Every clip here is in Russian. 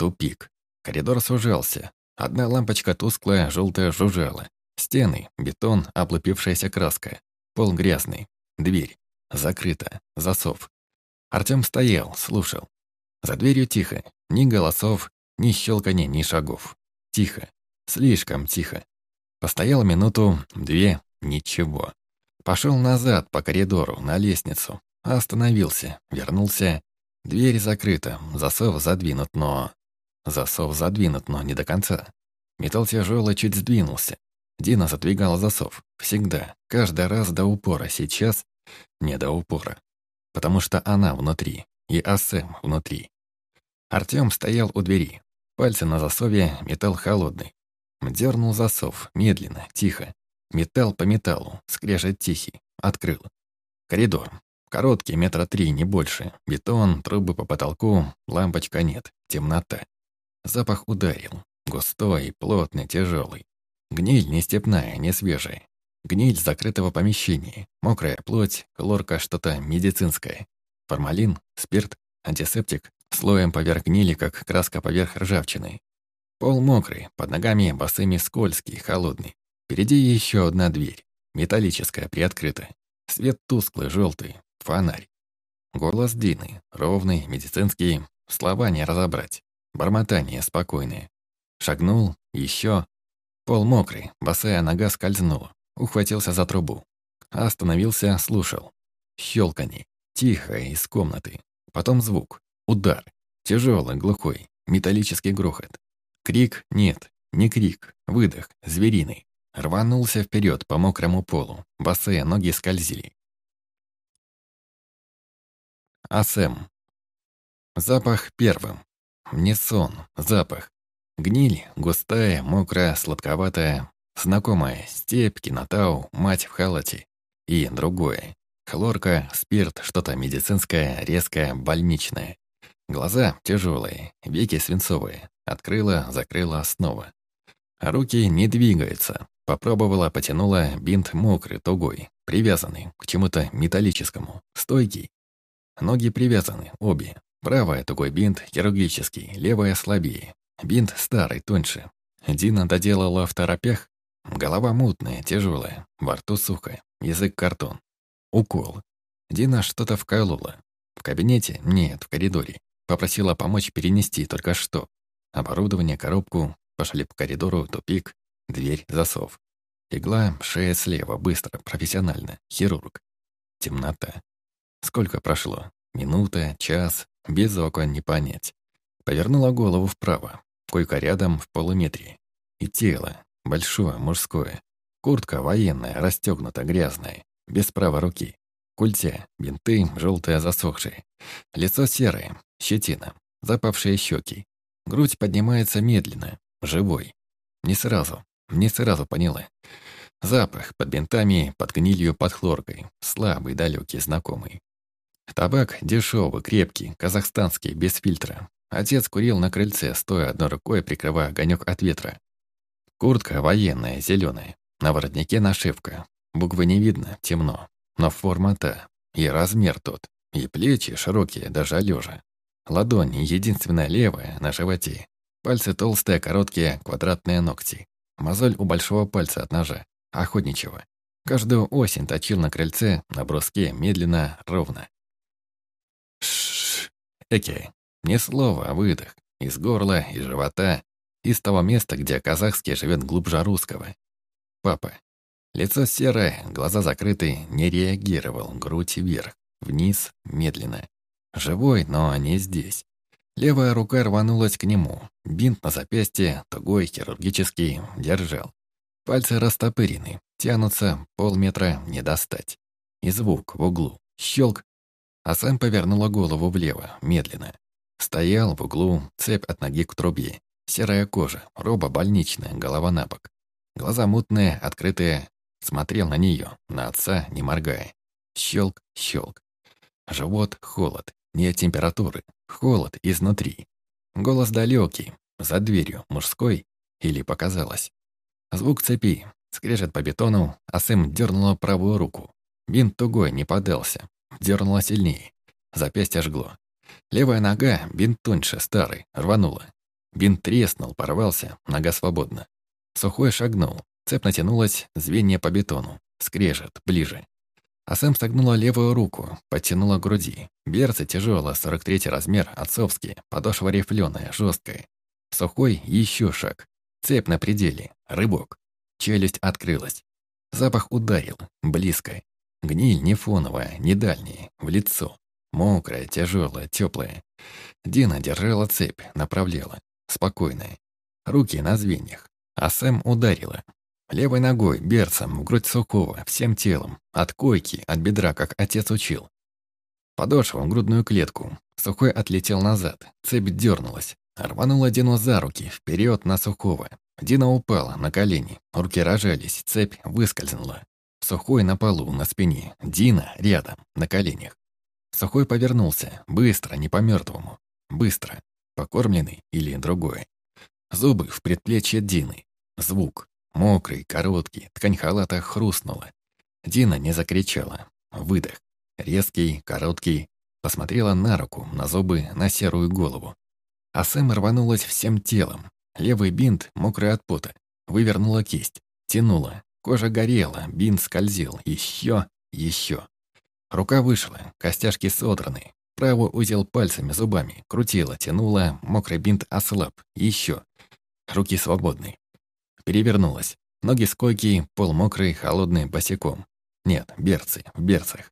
Тупик. Коридор сужался. Одна лампочка тусклая, желтая жужжала. Стены, бетон, облупившаяся краска. Пол грязный. Дверь. Закрыта. Засов. Артём стоял, слушал. За дверью тихо. Ни голосов, ни щелканий, ни шагов. Тихо. Слишком тихо. Постоял минуту, две, ничего. Пошел назад по коридору, на лестницу. Остановился, вернулся. Дверь закрыта, засов задвинут, но... Засов задвинут, но не до конца. Металл тяжелый чуть сдвинулся. Дина задвигала засов. Всегда. Каждый раз до упора. Сейчас не до упора. Потому что она внутри. И Асэм внутри. Артём стоял у двери. Пальцы на засове, металл холодный. Дернул засов, медленно, тихо. Металл по металлу, скрежет тихий. Открыл. Коридор. Короткий, метра три, не больше. Бетон, трубы по потолку, лампочка нет. Темнота. Запах ударил. Густой, плотный, тяжелый. Гниль не степная, не свежая. Гниль закрытого помещения. Мокрая плоть, хлорка, что-то медицинское. Формалин, спирт, антисептик. Слоем поверх гнили, как краска поверх ржавчины. Пол мокрый, под ногами босыми скользкий, холодный. Впереди еще одна дверь. Металлическая, приоткрыта. Свет тусклый, желтый. Фонарь. Голос Дины, ровный, медицинский. Слова не разобрать. Бормотание спокойное. Шагнул, еще. Пол мокрый, босая нога скользнула. Ухватился за трубу. Остановился, слушал. Щелканье. Тихо, из комнаты. Потом звук. Удар. Тяжелый, глухой. Металлический грохот. Крик нет, не крик. Выдох, звериный. Рванулся вперед по мокрому полу. Босые ноги скользили. Асэм. Запах первым. Не сон, запах. Гниль, густая, мокрая, сладковатая. Знакомая, степь, кинотау, мать в халате. И другое. Хлорка, спирт, что-то медицинское, резкое, больничное. Глаза тяжелые, веки свинцовые. Открыла, закрыла снова. руки не двигаются. Попробовала, потянула, бинт мокрый, тугой, привязанный к чему-то металлическому, стойкий. Ноги привязаны, обе. Правая тугой бинт, хирургический, левая слабее. Бинт старый, тоньше. Дина доделала в торопях. Голова мутная, тяжелая, во рту сухо, язык картон. Укол. Дина что-то вколола. В кабинете? Нет, в коридоре. Попросила помочь перенести только что. Оборудование, коробку. Пошли по коридору, тупик, дверь, засов. Игла, шея слева, быстро, профессионально. Хирург. Темнота. Сколько прошло? Минута, час, без окон не понять. Повернула голову вправо. Койка рядом, в полуметре. И тело. Большое, мужское. Куртка военная, расстегнута, грязная. Без правой руки. Культя, бинты, желтые засохшие. Лицо серое, щетина, запавшие щеки. Грудь поднимается медленно, живой. Не сразу, не сразу поняла. Запах под бинтами, под гнилью, под хлоркой. Слабый, далекий, знакомый. Табак дешевый, крепкий, казахстанский, без фильтра. Отец курил на крыльце, стоя одной рукой, прикрывая огонек от ветра. Куртка военная, зеленая. На воротнике нашивка. Буквы не видно, темно. Но форма та. И размер тот. И плечи широкие, даже лежа. Ладонь единственная левая, на животе. Пальцы толстые, короткие, квадратные ногти. Мозоль у большого пальца от ножа. Охотничьего. Каждую осень точил на крыльце, на бруске, медленно, ровно. Шш, Эке. Не слово, а выдох. Из горла, из живота, из того места, где казахский живет глубже русского. Папа. Лицо серое, глаза закрыты, не реагировал, грудь вверх, вниз, медленно. Живой, но не здесь. Левая рука рванулась к нему. Бинт на запястье, тугой, хирургический, держал. Пальцы растопырены, тянутся, полметра не достать. И звук в углу. Щелк. А сам повернула голову влево, медленно. Стоял в углу, цепь от ноги к трубе. Серая кожа, роба больничная, голова на бок. Глаза мутные, открытые. Смотрел на нее, на отца, не моргая. Щелк, щелк. Живот, холод. Нет температуры. Холод изнутри. Голос далекий, за дверью, мужской. Или показалось. Звук цепи. Скрежет по бетону, а Сэм дернула правую руку. Бинт тугой не подался. Дернула сильнее. Запястье жгло. Левая нога, бинт тоньше, старый, рванула. Бинт треснул, порвался, нога свободна. Сухой шагнул. Цепь натянулась, звенья по бетону. Скрежет, ближе. А Сэм согнула левую руку, подтянула к груди. Берцы тяжело, 43 размер, отцовский, подошва рифленая, жесткая. Сухой еще шаг. Цепь на пределе, рыбок. Челюсть открылась. Запах ударил, близко. Гниль не фоновая, не дальняя, в лицо. Мокрая, тяжелая, теплая. Дина держала цепь, направляла. Спокойная. Руки на звеньях. А Сэм ударила. Левой ногой, берцем, в грудь Сухого, всем телом. От койки, от бедра, как отец учил. Подошва в грудную клетку. Сухой отлетел назад. Цепь дернулась. Рванула Дину за руки, вперед на Сухого. Дина упала на колени. Руки рожались, цепь выскользнула. Сухой на полу, на спине. Дина рядом, на коленях. Сухой повернулся. Быстро, не по-мертвому. Быстро. Покормленный или другое. Зубы в предплечье Дины. Звук. Мокрый, короткий. Ткань халата хрустнула. Дина не закричала. Выдох. Резкий, короткий. Посмотрела на руку, на зубы, на серую голову. А Сэм рванулась всем телом. Левый бинт, мокрый от пота. Вывернула кисть. Тянула. Кожа горела, бинт скользил. Еще, еще. Рука вышла, костяшки содраны. Правый узел пальцами, зубами. Крутила, тянула, мокрый бинт ослаб. Еще. Руки свободны. Перевернулась. Ноги с койки, пол мокрый, холодный, босиком. Нет, берцы, в берцах.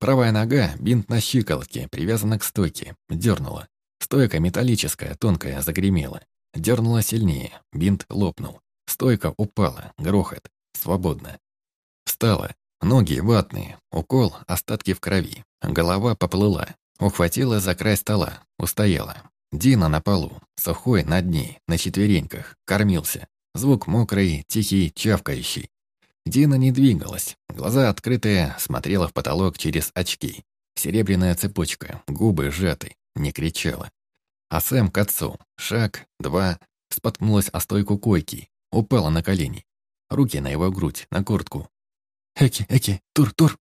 Правая нога, бинт на щиколотке, привязана к стойке. Дернула. Стойка металлическая, тонкая, загремела. Дернула сильнее, бинт лопнул. Стойка упала, грохот. Свободно. Встала. Ноги ватные, укол, остатки в крови. Голова поплыла. Ухватила за край стола, устояла. Дина на полу, сухой над ней, на четвереньках, кормился. Звук мокрый, тихий, чавкающий. Дина не двигалась, глаза открытые, смотрела в потолок через очки. Серебряная цепочка, губы сжаты, не кричала. А Сэм к отцу, шаг, два, споткнулась о стойку койки, упала на колени. Руки на его грудь, на куртку. «Эки, Эки, тур, тур!»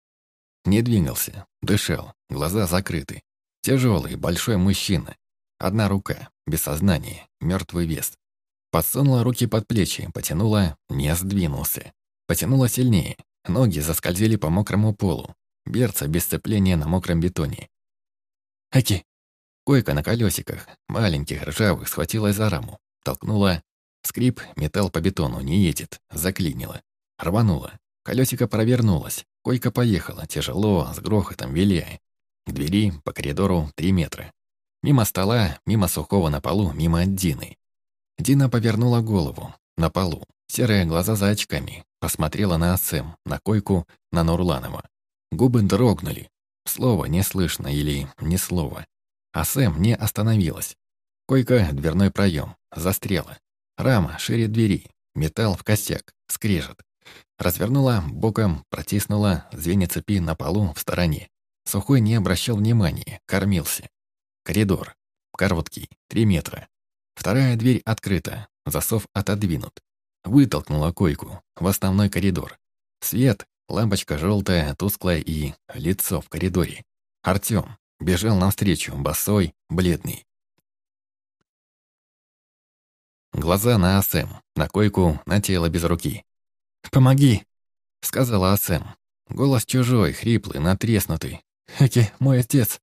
Не двигался, дышал, глаза закрыты. Тяжелый, большой мужчина. Одна рука, без сознания, мертвый вес. Подсунула руки под плечи, потянула, не сдвинулся. Потянула сильнее, ноги заскользили по мокрому полу. Берца без сцепления на мокром бетоне. «Эки!» Койка на колесиках, маленьких, ржавых, схватилась за раму. Толкнула. Скрип, металл по бетону, не едет. Заклинило. Рванула. Колесико провернулось. Койка поехала, тяжело, с грохотом, виляя. К двери, по коридору, три метра. Мимо стола, мимо сухого на полу, мимо Дины. Дина повернула голову. На полу. Серые глаза за очками. Посмотрела на Асэм, на койку, на Нурланова. Губы дрогнули. Слово не слышно или ни слова. А Сэм не остановилась. Койка, дверной проем, застрела. Рама шире двери, металл в косяк, скрежет. Развернула, боком протиснула, звенья цепи на полу в стороне. Сухой не обращал внимания, кормился. Коридор. Короткий, три метра. Вторая дверь открыта, засов отодвинут. Вытолкнула койку в основной коридор. Свет, лампочка желтая, тусклая и лицо в коридоре. Артём бежал навстречу, босой, бледный. Глаза на Асэм, на койку, на тело без руки. «Помоги!» — сказала Асэм. Голос чужой, хриплый, натреснутый. «Эки, мой отец!»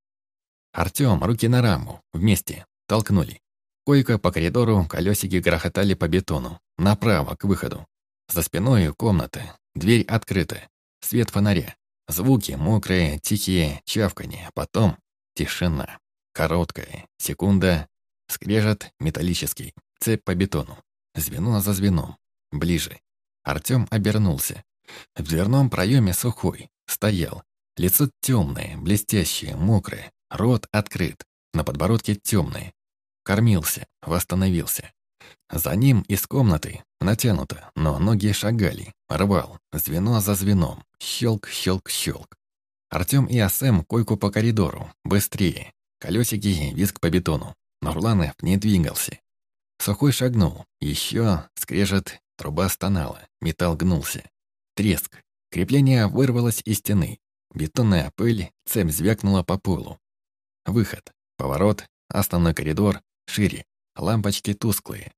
Артём, руки на раму, вместе, толкнули. Койка по коридору, колесики грохотали по бетону. Направо, к выходу. За спиной комната, дверь открыта. Свет фонаря. Звуки мокрые, тихие, чавканье. Потом тишина. Короткая. Секунда. Скрежет металлический. Цепь по бетону. Звено за звеном. Ближе. Артём обернулся. В дверном проеме сухой. Стоял. Лицо темное, блестящее, мокрое. Рот открыт. На подбородке темное. Кормился, восстановился. За ним из комнаты натянуто, но ноги шагали, рвал, звено за звеном, щелк, щелк, щелк. Артём и Асэм койку по коридору, быстрее. Колесики, визг по бетону. Нурланов не двигался. Сухой шагнул, еще скрежет, труба стонала, металл гнулся. Треск. Крепление вырвалось из стены. Бетонная пыль, цепь звякнула по полу. Выход, поворот, основной коридор, шире. лампочки тусклые.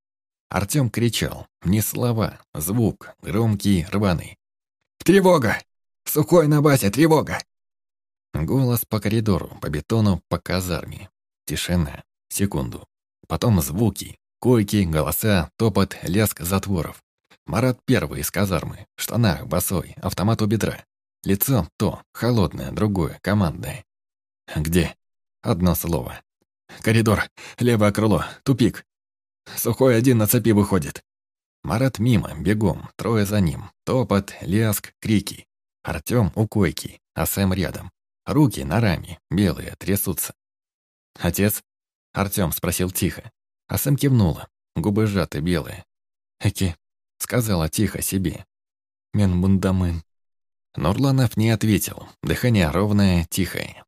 Артём кричал, не слова, звук, громкий, рваный. «Тревога! Сухой на базе, тревога!» Голос по коридору, по бетону, по казарме. Тишина. Секунду. Потом звуки, койки, голоса, топот, лязг затворов. Марат первый из казармы, штанах, босой, автомат у бедра. Лицо то, холодное, другое, командное. Где? Одно слово. Коридор, левое крыло, тупик. Сухой один на цепи выходит. Марат мимо, бегом, трое за ним. Топот, лязг, крики. Артём у койки, а Сэм рядом. Руки на раме, белые, трясутся. «Отец?» — Артём спросил тихо. А Сэм кивнула, губы сжаты, белые. «Эки», — сказала тихо себе. «Мен бундамын». Нурланов не ответил, дыхание ровное, тихое.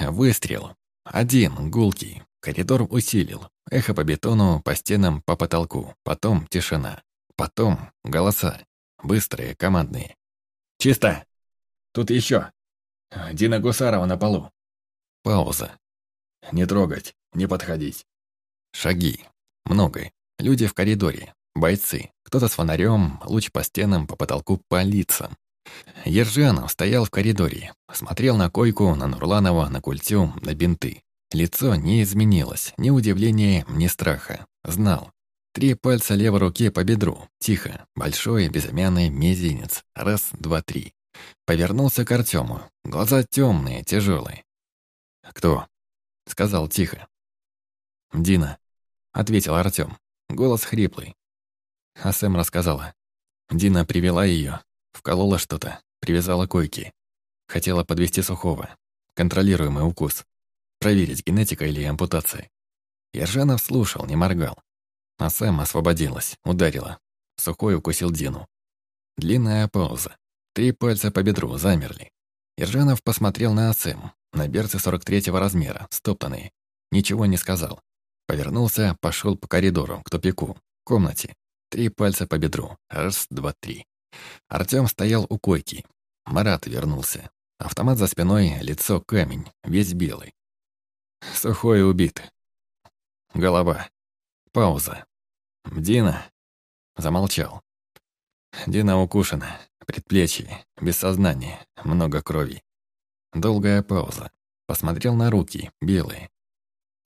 Выстрел. Один, гулкий. Коридор усилил. Эхо по бетону, по стенам, по потолку. Потом тишина. Потом голоса. Быстрые, командные. «Чисто! Тут еще. Дина Гусарова на полу». Пауза. «Не трогать, не подходить». Шаги. Много. Люди в коридоре. Бойцы. Кто-то с фонарем, луч по стенам, по потолку, по лицам. Ержанов стоял в коридоре, смотрел на койку, на Нурланова, на культю, на бинты. Лицо не изменилось, ни удивления, ни страха. Знал. Три пальца левой руки по бедру, тихо, большой, безымянный мизинец. Раз, два, три. Повернулся к Артему. Глаза темные, тяжелые. «Кто?» — сказал тихо. «Дина», — ответил Артем. Голос хриплый. А Сэм рассказала. Дина привела ее, Вколола что-то, привязала койки. Хотела подвести сухого. Контролируемый укус. Проверить, генетика или ампутация. Ержанов слушал, не моргал. А Сэм освободилась, ударила. Сухой укусил Дину. Длинная пауза. Три пальца по бедру замерли. Ержанов посмотрел на Асэм, на берцы 43-го размера, стоптанные. Ничего не сказал. Повернулся, пошел по коридору, к тупику, комнате. Три пальца по бедру. Раз, два, три. Артём стоял у койки. Марат вернулся. Автомат за спиной, лицо камень, весь белый. Сухой убит. Голова. Пауза. Дина. Замолчал. Дина укушена. Предплечье. Без сознания. Много крови. Долгая пауза. Посмотрел на руки, белые.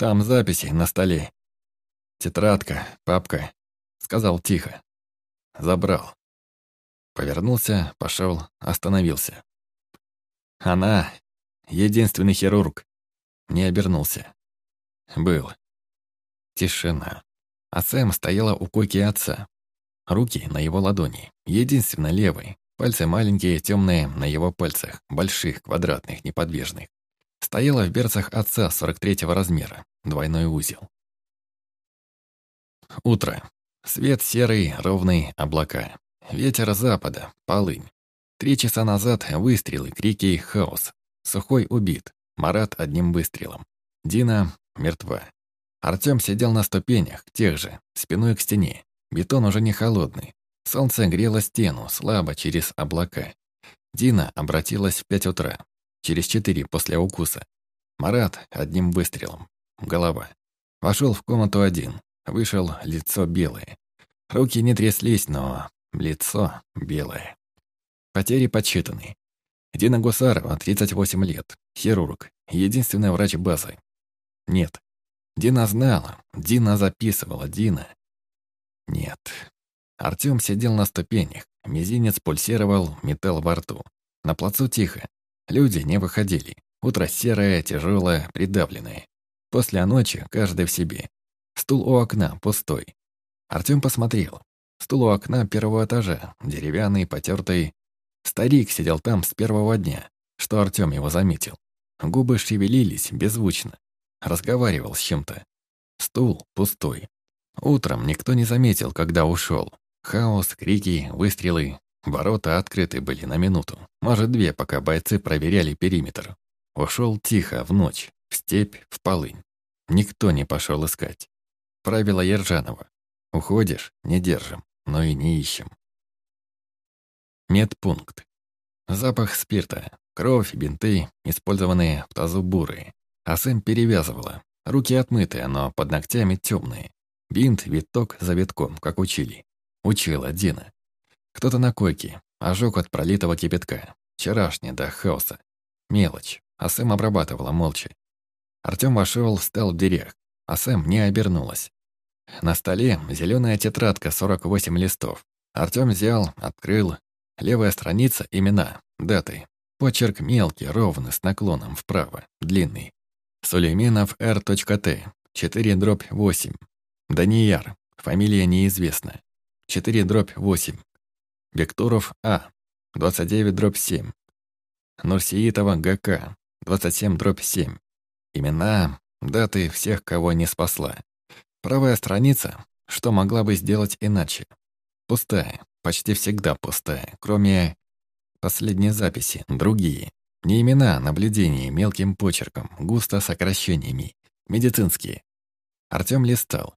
Там записи на столе. Тетрадка, папка. Сказал тихо. Забрал. Повернулся, пошел, остановился. Она — единственный хирург. Не обернулся. Был. Тишина. А Сэм стояла у койки отца. Руки на его ладони, единственно левой. Пальцы маленькие, темные, на его пальцах, больших, квадратных, неподвижных. Стояла в берцах отца 43-го размера, двойной узел. Утро. Свет серый, ровный, облака. Ветер запада, полынь. Три часа назад выстрелы, крики, хаос. Сухой убит, Марат одним выстрелом. Дина мертва. Артём сидел на ступенях, тех же, спиной к стене. Бетон уже не холодный. Солнце грело стену, слабо, через облака. Дина обратилась в пять утра, через четыре после укуса. Марат одним выстрелом. Голова. Вошел в комнату один. Вышел, лицо белое. Руки не тряслись, но Лицо белое. Потери подсчитаны. Дина Гусарова, 38 лет, хирург, единственный врач базы. Нет. Дина знала, Дина записывала, Дина. Нет. Артём сидел на ступенях, мизинец пульсировал, металл во рту. На плацу тихо. Люди не выходили. Утро серое, тяжелое, придавленное. После ночи каждый в себе. Стул у окна пустой. Артём посмотрел. Стул у окна первого этажа, деревянный, потертый. Старик сидел там с первого дня, что Артём его заметил. Губы шевелились беззвучно. Разговаривал с чем-то. Стул пустой. Утром никто не заметил, когда ушел. Хаос, крики, выстрелы. Ворота открыты были на минуту. Может, две, пока бойцы проверяли периметр. Ушел тихо, в ночь, в степь, в полынь. Никто не пошел искать. Правило Ержанова. Уходишь — не держим но и не ищем. Медпункт. Запах спирта, кровь, бинты, использованные в тазу буры. А Сэм перевязывала. Руки отмытые, но под ногтями темные. Бинт, виток за витком, как учили. Учила Дина. Кто-то на койке, ожог от пролитого кипятка. Вчерашний, до хаоса. Мелочь, а Сэм обрабатывала молча. Артём вошел, встал в дверях, а Сэм не обернулась. На столе зеленая тетрадка, 48 листов. Артём взял, открыл. Левая страница — имена, даты. Почерк мелкий, ровный, с наклоном вправо, длинный. Сулейменов Р.Т. 4 дробь 8. Данияр. Фамилия неизвестна. 4 дробь 8. Бектуров А. 29 дробь 7. Нурсиитова ГК. 27 дробь 7. Имена, даты всех, кого не спасла. Правая страница, что могла бы сделать иначе. Пустая, почти всегда пустая, кроме последней записи, другие. Не имена, а наблюдения мелким почерком, густо сокращениями. Медицинские. Артём листал.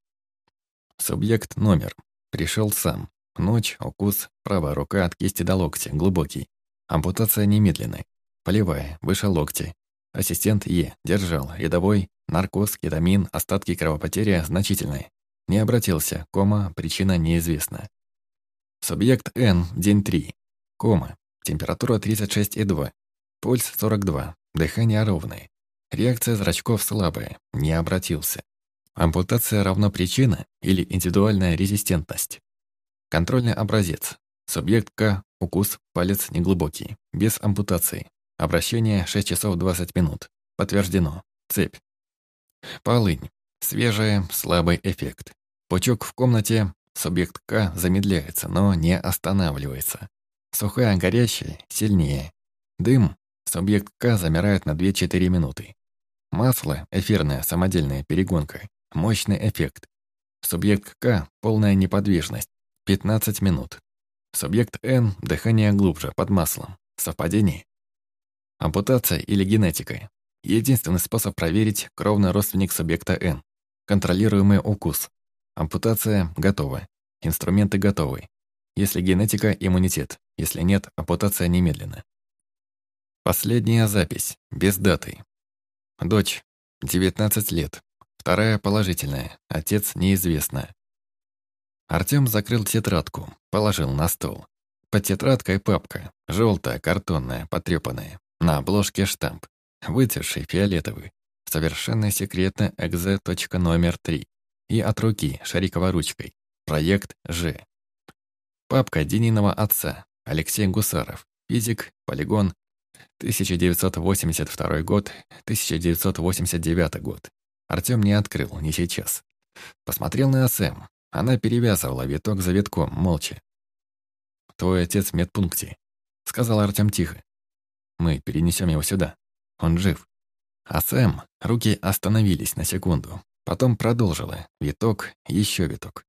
Субъект номер. Пришел сам. Ночь, укус, правая рука от кисти до локтя, глубокий. Ампутация немедленная. Полевая, выше локтя. Ассистент Е. Держал. Рядовой. Наркоз, кетамин, остатки кровопотери значительные. Не обратился. Кома, причина неизвестна. Субъект Н. День 3. Кома. Температура 36,2. Пульс 42. Дыхание ровное. Реакция зрачков слабая. Не обратился. Ампутация равно причина или индивидуальная резистентность. Контрольный образец. Субъект К. Укус. Палец неглубокий. Без ампутации. Обращение 6 часов 20 минут. Подтверждено. Цепь. Полынь. Свежая, слабый эффект. Пучок в комнате. Субъект К замедляется, но не останавливается. Сухая, горящая, сильнее. Дым. Субъект К замирает на 2-4 минуты. Масло, эфирная самодельная перегонка. Мощный эффект. Субъект К – полная неподвижность. 15 минут. Субъект Н – дыхание глубже, под маслом. Совпадение? Ампутация или генетика. Единственный способ проверить кровный родственник субъекта Н. Контролируемый укус. Ампутация готова. Инструменты готовы. Если генетика – иммунитет. Если нет – ампутация немедленно. Последняя запись, без даты. Дочь, 19 лет. Вторая положительная, отец неизвестно. Артём закрыл тетрадку, положил на стол. Под тетрадкой папка, желтая, картонная, потрепанная. На обложке штамп, вытерший фиолетовый. Совершенно секретно экзе. номер 3. И от руки, шариковой ручкой. Проект Ж. Папка Дениного отца, Алексей Гусаров. Физик, полигон, 1982 год, 1989 год. Артём не открыл, не сейчас. Посмотрел на СМ. Она перевязывала виток за витком, молча. «Твой отец в медпункте», — сказал Артём тихо. «Мы перенесем его сюда. Он жив». А Сэм, руки остановились на секунду. Потом продолжила. Виток, еще виток.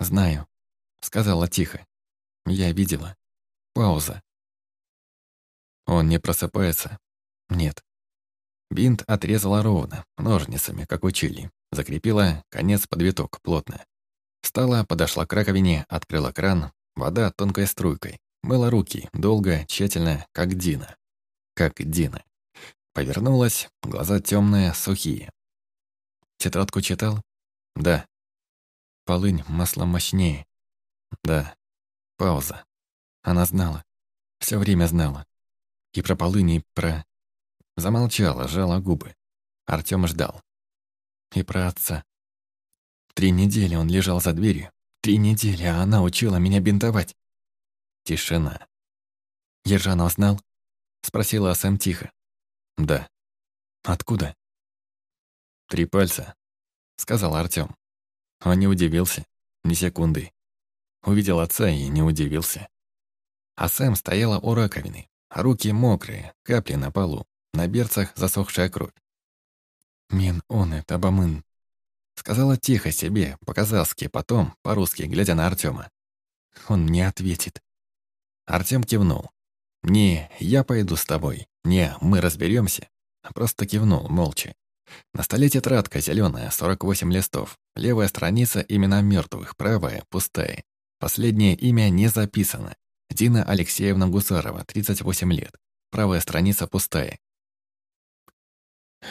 «Знаю», — сказала тихо. «Я видела. Пауза. Он не просыпается? Нет. Бинт отрезала ровно, ножницами, как учили. Закрепила конец под виток плотно. Встала, подошла к раковине, открыла кран. Вода тонкой струйкой. Мыла руки, долго, тщательно, как Дина. Как Дина. Повернулась, глаза темные, сухие. Тетрадку читал? Да. Полынь, масло мощнее. Да. Пауза. Она знала. Все время знала. И про полыни, и про... Замолчала, жала губы. Артём ждал. И про отца. Три недели он лежал за дверью. Три недели, а она учила меня бинтовать. Тишина. Ержанов знал? Спросила Сэм тихо. Да. Откуда? Три пальца, сказал Артём. Он не удивился, ни секунды. Увидел отца и не удивился. А Сэм стояла у раковины, Руки мокрые, капли на полу, на берцах засохшая кровь. «Мен он это бамын», — сказала тихо себе, по-казахски, потом, по-русски, глядя на Артема. «Он мне ответит». Артем кивнул. «Не, я пойду с тобой. Не, мы разберемся. Просто кивнул, молча. На столе тетрадка зеленая, 48 листов. Левая страница имена мертвых, правая пустая. Последнее имя не записано. Дина Алексеевна Гусарова, 38 лет. Правая страница пустая.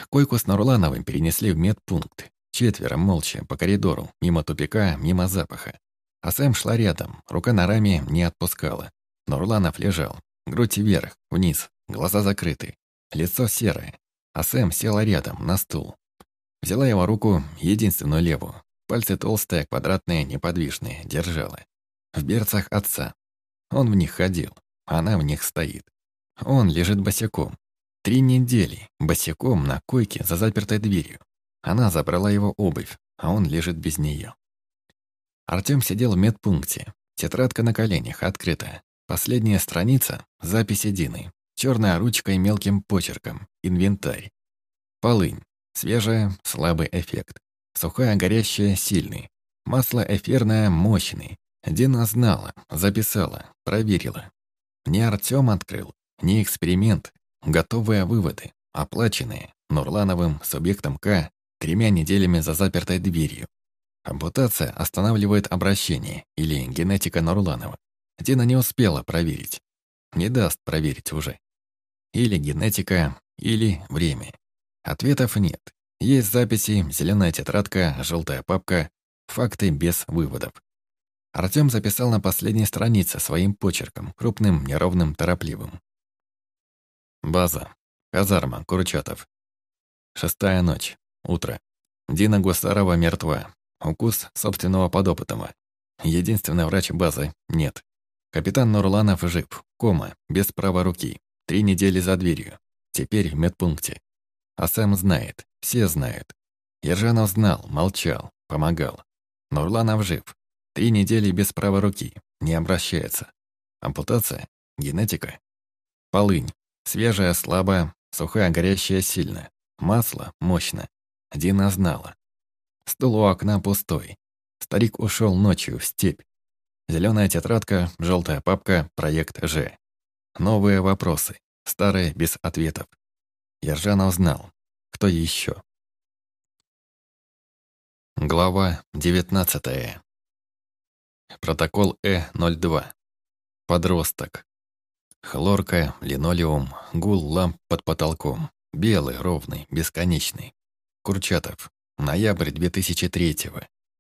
Койку с Нурлановым перенесли в медпункт. Четверо, молча, по коридору, мимо тупика, мимо запаха. А Сэм шла рядом, рука на раме не отпускала. Нурланов лежал, грудь вверх, вниз, глаза закрыты, лицо серое. А Сэм села рядом, на стул. Взяла его руку, единственную левую. Пальцы толстые, квадратные, неподвижные, держала. В берцах отца. Он в них ходил, она в них стоит. Он лежит босиком. Три недели, босиком на койке за запертой дверью. Она забрала его обувь, а он лежит без нее. Артём сидел в медпункте. Тетрадка на коленях, открыта. Последняя страница — записи Дины. Черная ручка и мелким почерком. Инвентарь. Полынь. Свежая, слабый эффект. Сухая, горящая, сильный. Масло эфирное, мощный. Дина знала, записала, проверила. Не Артём открыл, не эксперимент. Готовые выводы, оплаченные Нурлановым, субъектом К, тремя неделями за запертой дверью. Ампутация останавливает обращение или генетика Нурланова. Дина не успела проверить. Не даст проверить уже. Или генетика, или время. Ответов нет. Есть записи, зеленая тетрадка, желтая папка, факты без выводов. Артём записал на последней странице своим почерком, крупным, неровным, торопливым. База. Казарма, Курчатов. Шестая ночь. Утро. Дина Гусарова мертва. Укус собственного подопытного. Единственный врач базы – нет. Капитан Нурланов жив. Кома, без права руки. Три недели за дверью. Теперь в медпункте. А Сэм знает. Все знают. Ержанов знал, молчал, помогал. Нурланов жив. Три недели без права руки. Не обращается. Ампутация? Генетика? Полынь. Свежая, слабая, сухая, горящая сильно. Масло мощно. Дина знала. Стул у окна пустой. Старик ушел ночью в степь. Зеленая тетрадка, желтая папка, проект Ж. Новые вопросы, старые без ответов. Ержанов знал, кто еще. Глава 19. Протокол Э-02. Подросток. Хлорка, линолеум, гул ламп под потолком. Белый, ровный, бесконечный. Курчатов. Ноябрь 2003-го.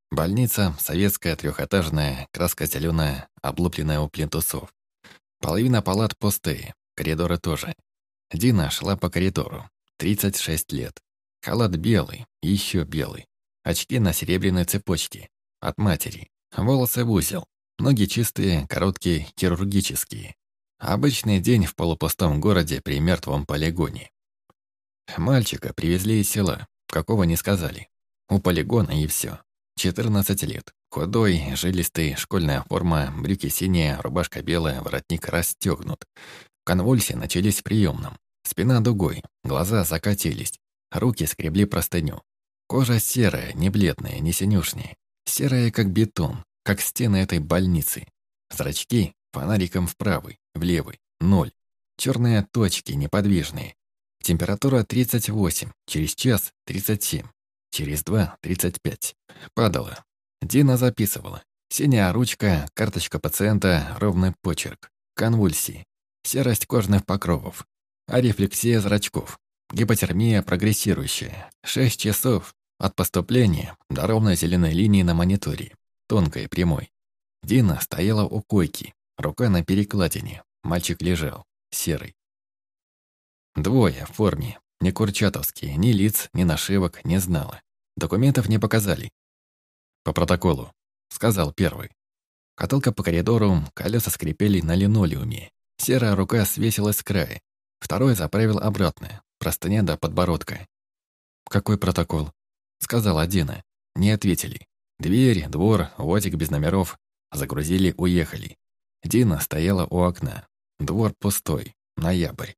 Больница, советская, трехэтажная, краска зеленая, облупленная у плинтусов. Половина палат пустые, коридоры тоже. Дина шла по коридору. 36 лет. Халат белый, еще белый. Очки на серебряной цепочке. От матери. Волосы в узел. Ноги чистые, короткие, хирургические. Обычный день в полупустом городе при мертвом полигоне. Мальчика привезли из села, какого не сказали. У полигона и все. 14 лет. Худой, жилистый, школьная форма, брюки синие, рубашка белая, воротник расстегнут. Конвульсии начались в приемном. Спина дугой, глаза закатились, руки скребли простыню. Кожа серая, не бледная, не синюшная. Серая, как бетон, как стены этой больницы. Зрачки фонариком в правый, в левый, ноль. Черные точки, неподвижные. Температура 38, через час 37, через два 35. Падала. Дина записывала. Синяя ручка, карточка пациента, ровный почерк. Конвульсии. Серость кожных покровов. Арефлексия зрачков. Гипотермия прогрессирующая. 6 часов от поступления до ровной зеленой линии на мониторе. Тонкой, прямой. Дина стояла у койки. Рука на перекладине. Мальчик лежал. Серый. Двое в форме. Не курчатовские. Ни лиц, ни нашивок не знала. Документов не показали. По протоколу. Сказал первый. Каталка по коридору, колеса скрипели на линолеуме. Серая рука свесилась с края. Второй заправил обратно, простыня до подбородка. «Какой протокол?» — сказала Дина. Не ответили. Дверь, двор, водик без номеров. Загрузили, уехали. Дина стояла у окна. Двор пустой. Ноябрь.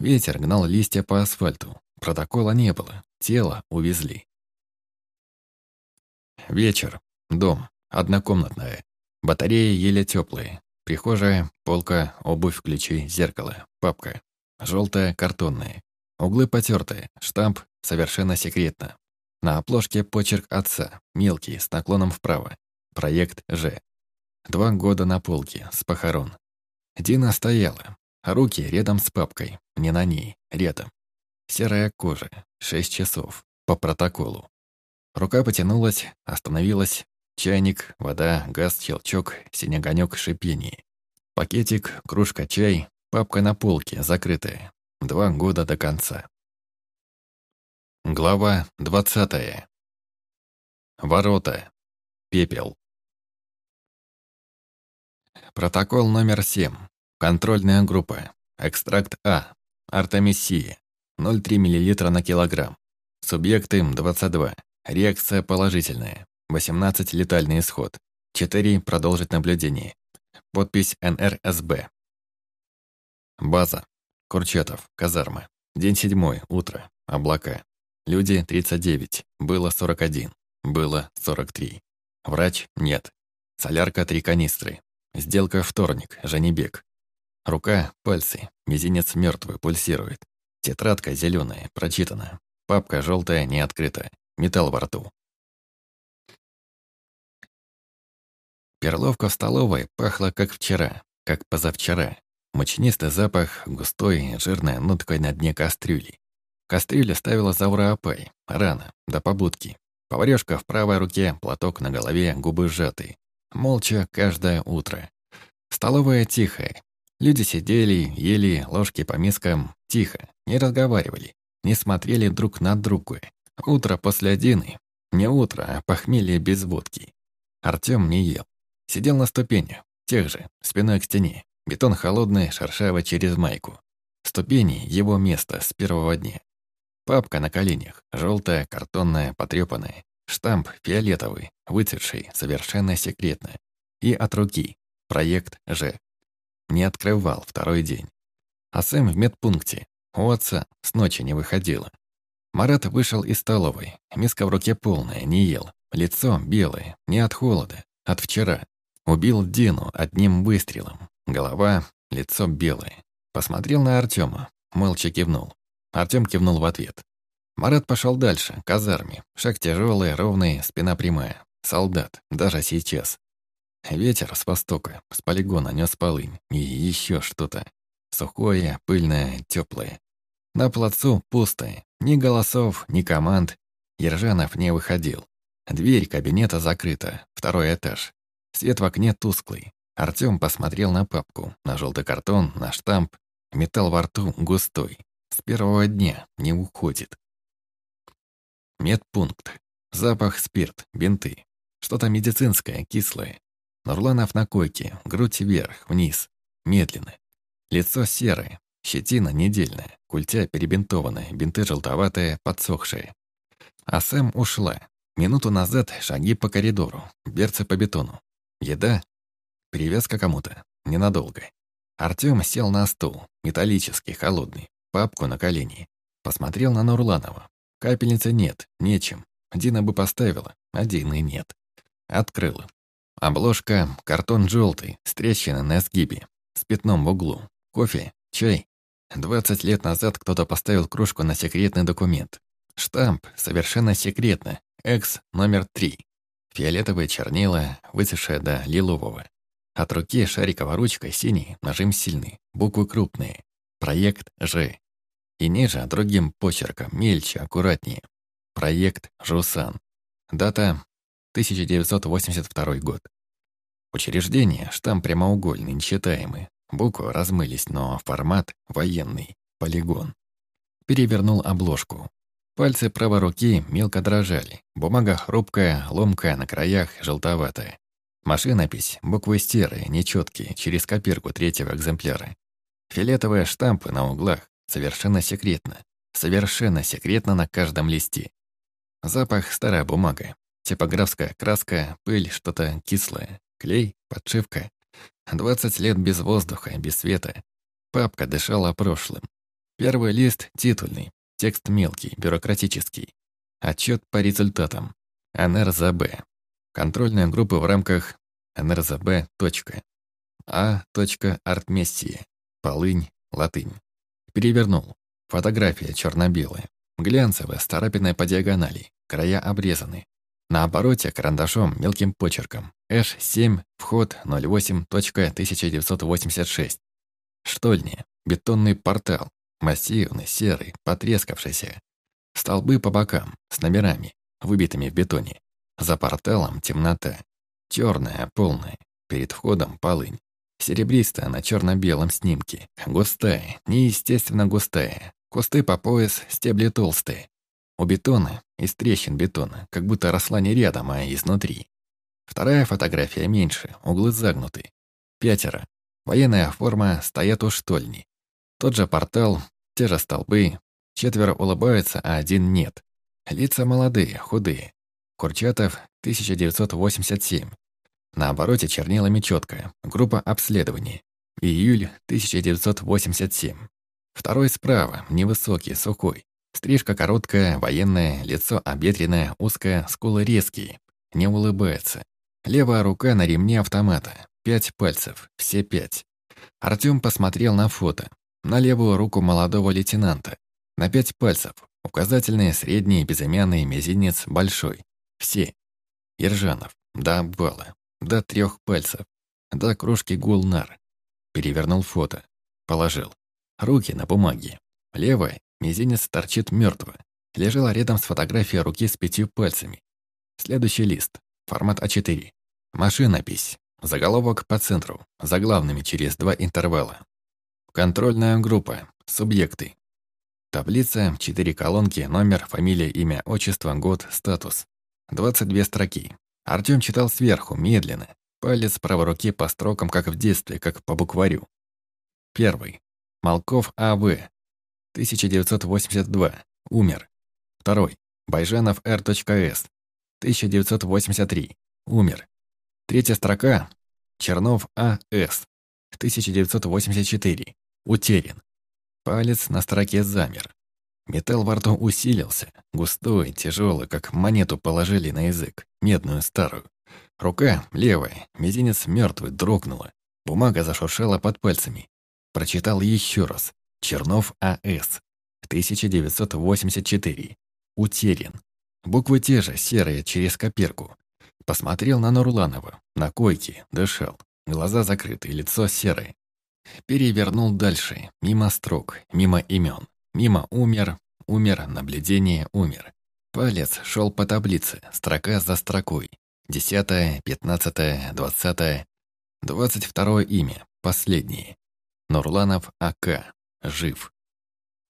Ветер гнал листья по асфальту. Протокола не было. Тело увезли. Вечер. Дом. Однокомнатная. Батареи еле теплые. Прихожая, полка, обувь, ключи, зеркало, папка. Желтая, картонная. Углы потертые, штамп совершенно секретно. На обложке почерк отца, мелкий, с наклоном вправо. Проект Ж. Два года на полке, с похорон. Дина стояла, руки рядом с папкой, не на ней, рядом. Серая кожа. Шесть часов. По протоколу. Рука потянулась, остановилась. Чайник, вода, газ, щелчок, синий огонёк, шипение. Пакетик, кружка, чай, папка на полке, закрытая. Два года до конца. Глава двадцатая. Ворота. Пепел. Протокол номер семь. Контрольная группа. Экстракт А. Артемисия. 0,3 мл на килограмм. Субъекты 22. Реакция положительная. 18 летальный исход. 4 продолжить наблюдение. Подпись НРСБ. База. Курчатов. Казарма. День седьмой. Утро. Облака. Люди 39. Было 41. Было 43. Врач? Нет. Солярка три канистры. Сделка вторник. Женебег. Рука, пальцы, мизинец мертвый, пульсирует. Тетрадка зеленая, прочитана. Папка желтая, не открыта. Металл во рту. Перловка в столовой пахла, как вчера, как позавчера. Мучнистый запах, густой, жирная нотка на дне кастрюли. Кастрюля ставила Заура Апай. Рано, до побудки. Поварёшка в правой руке, платок на голове, губы сжаты. Молча каждое утро. Столовая тихая. Люди сидели, ели ложки по мискам, тихо, не разговаривали, не смотрели друг на друга. Утро после одины. Не утро, а похмелье без водки. Артём не ел. Сидел на ступенях, тех же, спиной к стене. Бетон холодный, шершавый через майку. Ступени — его место с первого дня. Папка на коленях, желтая, картонная, потрепанная. Штамп фиолетовый, выцветший, совершенно секретно. И от руки. Проект Ж. Не открывал второй день. А Сэм в медпункте. У отца с ночи не выходила. Марат вышел из столовой. Миска в руке полная, не ел. Лицо белое, не от холода, от вчера. Убил Дину одним выстрелом. Голова, лицо белое. Посмотрел на Артема, молча кивнул. Артем кивнул в ответ. Марат пошел дальше, к казарме. Шаг тяжелый, ровный, спина прямая. Солдат, даже сейчас. Ветер с востока, с полигона нес полынь и еще что-то. Сухое, пыльное, теплое. На плацу пустое. Ни голосов, ни команд. Ержанов не выходил. Дверь кабинета закрыта, второй этаж. Свет в окне тусклый. Артём посмотрел на папку, на желтый картон, на штамп. Металл во рту густой. С первого дня не уходит. Медпункт. Запах спирт, бинты. Что-то медицинское, кислое. Нурланов на койке, грудь вверх, вниз. Медленно. Лицо серое, щетина недельная, культя перебинтованная, бинты желтоватые, подсохшие. А Сэм ушла. Минуту назад шаги по коридору, берцы по бетону. Еда? Перевязка кому-то. Ненадолго. Артём сел на стул, металлический, холодный, папку на колени. Посмотрел на Нурланова. Капельницы нет, нечем. Дина бы поставила, а Дины нет. Открыла. Обложка — картон желтый, с трещиной на сгибе, с пятном в углу. Кофе, чай. Двадцать лет назад кто-то поставил кружку на секретный документ. Штамп совершенно секретно. Экс номер три. Фиолетовые чернила, высохшая до лилового. От руки шариковая ручка синий, нажим сильный, буквы крупные. Проект Ж. И ниже другим почерком, мельче, аккуратнее. Проект «Жусан». Дата 1982 год. Учреждение, штамп прямоугольный, нечитаемый. Буквы размылись, но формат военный, полигон. Перевернул обложку. Пальцы правой руки мелко дрожали. Бумага хрупкая, ломкая, на краях, желтоватая. Машинопись, буквы серые, нечеткие, через копирку третьего экземпляра. Фиолетовые штампы на углах, Совершенно секретно. Совершенно секретно на каждом листе. Запах старая бумага. Типографская краска, пыль, что-то кислое. Клей, подшивка. Двадцать лет без воздуха, без света. Папка дышала прошлым. Первый лист титульный. Текст мелкий, бюрократический. Отчет по результатам. НРЗБ. Контрольная группа в рамках НРЗБ. А. Артмессия. Полынь. Латынь. Перевернул. Фотография черно-белая. Глянцевая, с по диагонали. Края обрезаны. На обороте карандашом мелким почерком. H7, вход 08.1986. Штольня. Бетонный портал. Массивный, серый, потрескавшийся. Столбы по бокам, с номерами, выбитыми в бетоне. За порталом темнота. Черная, полная. Перед входом полынь. Серебристая на черно-белом снимке. Густая, неестественно густая. Кусты по пояс, стебли толстые. У бетона, из трещин бетона, как будто росла не рядом, а изнутри. Вторая фотография меньше, углы загнуты. Пятеро. Военная форма, стоят у штольни. Тот же портал, те же столбы. Четверо улыбаются, а один нет. Лица молодые, худые. Курчатов, 1987. На обороте чернилами четко. Группа обследований. Июль 1987. Второй справа, невысокий, сухой. Стрижка короткая, военная, лицо обветренное, узкое, скулы резкие. Не улыбается. Левая рука на ремне автомата. Пять пальцев, все пять. Артём посмотрел на фото. На левую руку молодого лейтенанта. На пять пальцев. Указательный, средний, безымянный, мизинец, большой. Все. Ержанов. До обвала. До трех пальцев. До кружки гулнар. Перевернул фото. Положил. Руки на бумаге. Левая, мизинец торчит мертво. Лежала рядом с фотографией руки с пятью пальцами. Следующий лист. Формат А4. Машинопись. Заголовок по центру. Заглавными через два интервала. Контрольная группа. Субъекты. Таблица, четыре колонки, номер, фамилия, имя, отчество, год, статус. 22 строки. Артём читал сверху, медленно. Палец правой руки по строкам, как в детстве, как по букварю. Первый. Малков А.В. 1982. Умер. Второй. Байжанов Р.С. 1983. Умер. Третья строка. Чернов А.С. 1984. Утерян. Палец на строке замер. Металл во рту усилился, густой, тяжелый, как монету положили на язык, медную старую. Рука, левая, мизинец мертвый, дрогнула. Бумага зашуршала под пальцами. Прочитал еще раз. Чернов А.С. 1984. Утерян. Буквы те же, серые, через копирку. Посмотрел на Нурланова. На койке, дышал. Глаза закрыты, лицо серое. Перевернул дальше, мимо строк, мимо имен. Мимо умер, умер, наблюдение, умер. Палец шел по таблице, строка за строкой. Десятое, пятнадцатое, двадцатое. Двадцать второе имя, последнее. Нурланов А.К. Жив.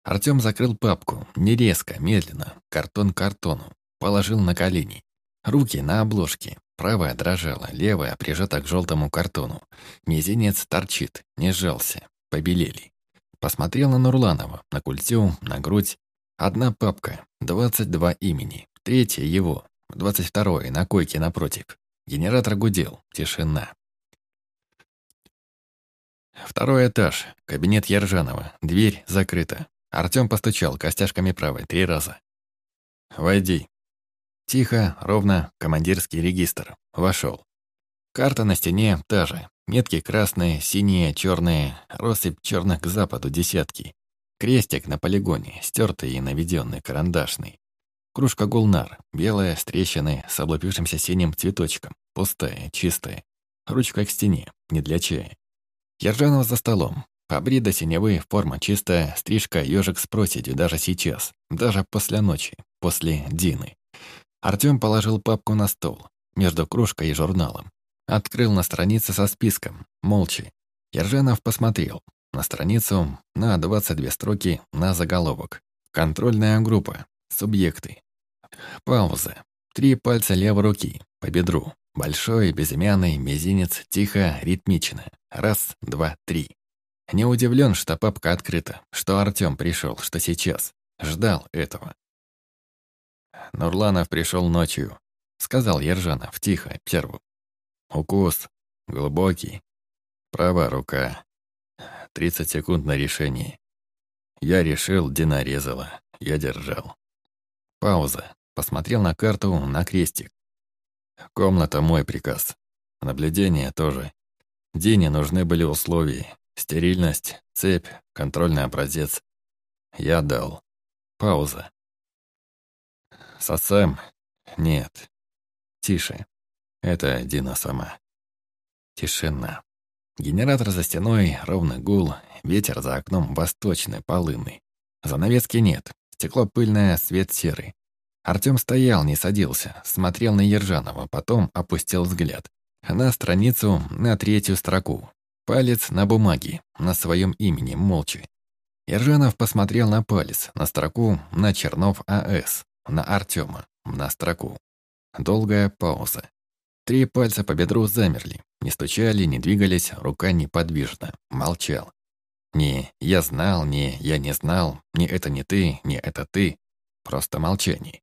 Артём закрыл папку, не резко, медленно, картон к картону. Положил на колени. Руки на обложке. Правая дрожала, левая прижата к желтому картону. Мизинец торчит, не сжался. Побелели. Посмотрел на Нурланова, на культю, на грудь. Одна папка, двадцать два имени. Третье его, двадцать второе, на койке напротив. Генератор гудел, тишина. Второй этаж, кабинет Ержанова, дверь закрыта. Артём постучал костяшками правой три раза. «Войди». Тихо, ровно, командирский регистр. Вошел. Карта на стене та же. Метки красные, синие, черные, россыпь черных к западу десятки. Крестик на полигоне, стертый и наведенный, карандашный. Кружка гулнар, белая, с трещиной, с облупившимся синим цветочком, пустая, чистая. Ручка к стене, не для чая. Ержанов за столом. Побри до синевы, форма чистая, стрижка, ежик с проседью даже сейчас, даже после ночи, после Дины. Артём положил папку на стол, между кружкой и журналом. Открыл на странице со списком, молча. Ержанов посмотрел. На страницу, на 22 строки, на заголовок. Контрольная группа. Субъекты. Пауза. Три пальца левой руки, по бедру. Большой, безымянный, мизинец, тихо, ритмично. Раз, два, три. Не удивлен, что папка открыта, что Артём пришел, что сейчас. Ждал этого. Нурланов пришел ночью. Сказал Ержанов, тихо, первым. Укус. Глубокий. Правая рука. 30 секунд на решение. Я решил, Дина резала. Я держал. Пауза. Посмотрел на карту, на крестик. Комната мой приказ. Наблюдение тоже. Дине нужны были условия. Стерильность, цепь, контрольный образец. Я дал. Пауза. С отцем? Нет. Тише. Это Дина сама. Тишина. Генератор за стеной, ровный гул, ветер за окном восточный, полынный. Занавески нет, стекло пыльное, свет серый. Артём стоял, не садился, смотрел на Ержанова, потом опустил взгляд. На страницу, на третью строку. Палец на бумаге, на своем имени, молча. Ержанов посмотрел на палец, на строку, на Чернов А.С., на Артема, на строку. Долгая пауза. Три пальца по бедру замерли, не стучали, не двигались, рука неподвижна, молчал. Не «я знал», не «я не знал», не «это не ты», не «это ты». Просто молчание.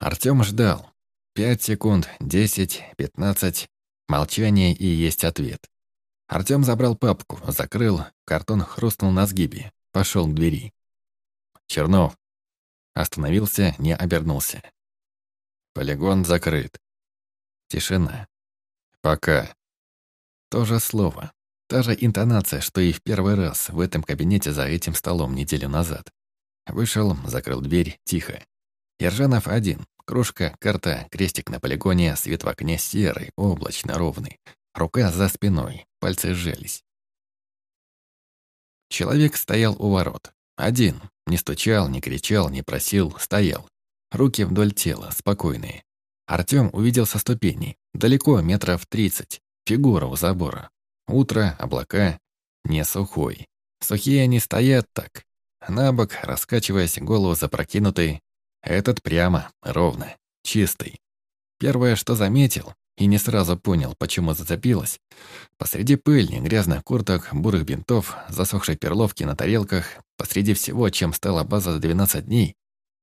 Артём ждал. Пять секунд, десять, пятнадцать. Молчание и есть ответ. Артём забрал папку, закрыл, картон хрустнул на сгибе, пошел к двери. Чернов. Остановился, не обернулся. Полигон закрыт. Тишина. Пока. То же слово. Та же интонация, что и в первый раз в этом кабинете за этим столом неделю назад. Вышел, закрыл дверь, тихо. Ержанов один. Кружка, карта, крестик на полигоне, свет в окне серый, облачно ровный. Рука за спиной, пальцы сжались. Человек стоял у ворот. Один. Не стучал, не кричал, не просил, стоял. Руки вдоль тела, спокойные. Артём увидел со ступеней. Далеко, метров тридцать. Фигура у забора. Утро, облака. Не сухой. Сухие они стоят так. На бок, раскачиваясь, голову запрокинутой. Этот прямо, ровно, чистый. Первое, что заметил, и не сразу понял, почему зацепилась. Посреди пыльни, грязных курток, бурых бинтов, засохшей перловки на тарелках, посреди всего, чем стала база за 12 дней,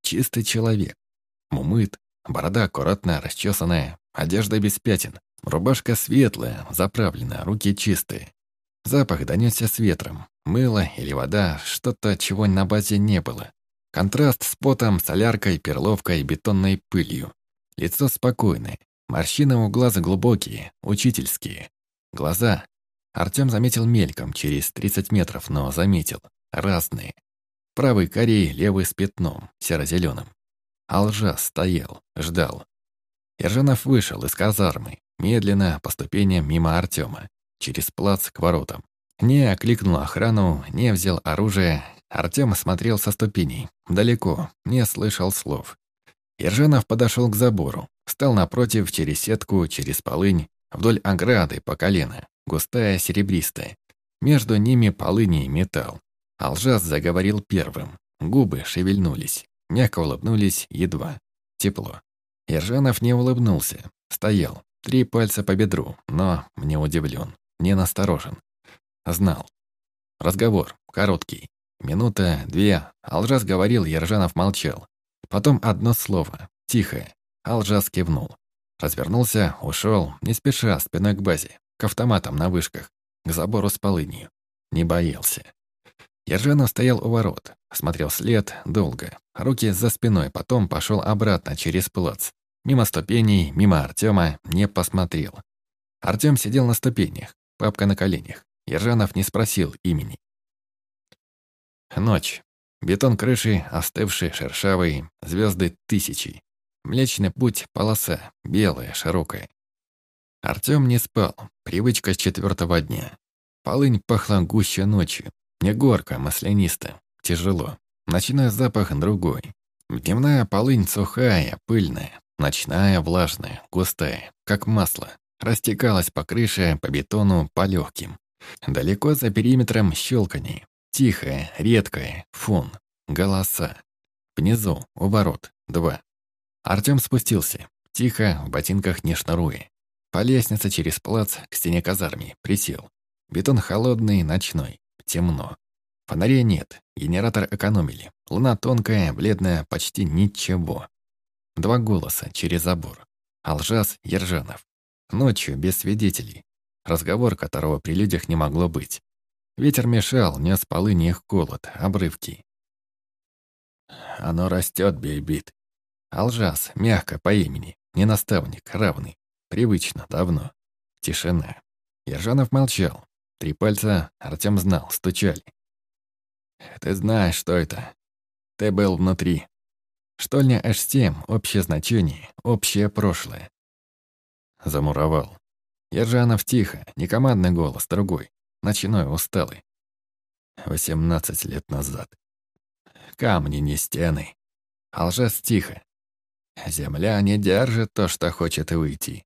чистый человек. Умыт, борода аккуратная, расчесанная, одежда без пятен, рубашка светлая, заправленная, руки чистые. Запах донесся с ветром. Мыло или вода, что-то, чего на базе не было. Контраст с потом, соляркой, перловкой, бетонной пылью. Лицо спокойное, Морщины у глаза глубокие, учительские. Глаза. Артём заметил мельком, через 30 метров, но заметил. Разные. Правый корей, левый с пятном, серо-зелёным. Алжа стоял, ждал. Ержанов вышел из казармы, медленно, по ступеням мимо Артёма, через плац к воротам. Не окликнул охрану, не взял оружие. Артём смотрел со ступеней, далеко, не слышал слов. Ержанов подошел к забору, Встал напротив, через сетку, через полынь, вдоль ограды по колено, густая серебристая. Между ними полыни и металл. Алжас заговорил первым. Губы шевельнулись. Мягко улыбнулись, едва. Тепло. Ержанов не улыбнулся. Стоял. Три пальца по бедру, но не удивлен, не насторожен. Знал. Разговор. Короткий. Минута, две. Алжас говорил, Ержанов молчал. Потом одно слово. Тихое. Алжас кивнул. Развернулся, ушел, не спеша, спиной к базе, к автоматам на вышках, к забору с полынью. Не боялся. Ержанов стоял у ворот, смотрел след долго, руки за спиной, потом пошел обратно через плац. Мимо ступеней, мимо Артема, не посмотрел. Артем сидел на ступенях, папка на коленях. Ержанов не спросил имени. Ночь. Бетон крыши, остывший, шершавый, звезды тысячи. Млечный путь — полоса, белая, широкая. Артём не спал, привычка с четвертого дня. Полынь пахла гуще ночью. Не горко, маслянисто, тяжело. Ночной запах другой. Дневная полынь сухая, пыльная. Ночная влажная, густая, как масло. Растекалась по крыше, по бетону, по легким. Далеко за периметром щелканье. Тихое, редкое, фон, голоса. Внизу, у ворот, два. Артём спустился, тихо, в ботинках не шнуруя. По лестнице через плац к стене казарми присел. Бетон холодный, ночной, темно. Фонарей нет, генератор экономили. Луна тонкая, бледная, почти ничего. Два голоса через забор. Алжас, Ержанов. Ночью, без свидетелей. Разговор которого при людях не могло быть. Ветер мешал, нес полыни их холод, обрывки. «Оно растет, бейбит», Алжас, мягко, по имени. Не наставник, равный. Привычно, давно. Тишина. Ержанов молчал. Три пальца, Артем знал, стучали. «Ты знаешь, что это. Ты был внутри. Штольня H7, общее значение, общее прошлое». Замуровал. Ержанов тихо, не командный голос, другой, ночной, усталый. Восемнадцать лет назад. Камни не стены. Алжес тихо. Земля не держит то, что хочет выйти.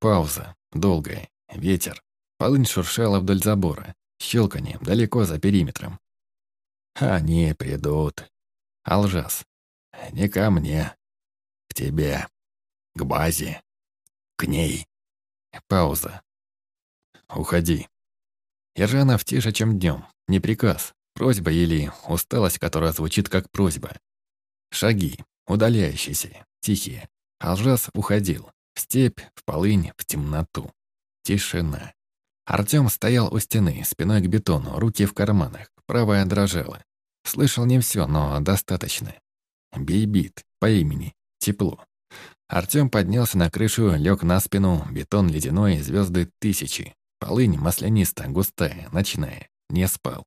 Пауза, долгая, ветер. Полынь шуршала вдоль забора, щелканьем далеко за периметром. Они придут. Алжас. Не ко мне. К тебе. К базе. К ней. Пауза. Уходи. Ержанов тише, чем днем. Не приказ. Просьба или усталость, которая звучит как просьба. Шаги, удаляющиеся, тихие. Алжас уходил. В степь, в полынь, в темноту. Тишина. Артём стоял у стены, спиной к бетону, руки в карманах, правая дрожала. Слышал не всё, но достаточно. Бейбит, по имени, тепло. Артём поднялся на крышу, лег на спину, бетон ледяной, звезды тысячи. Полынь маслянистая, густая, ночная. Не спал.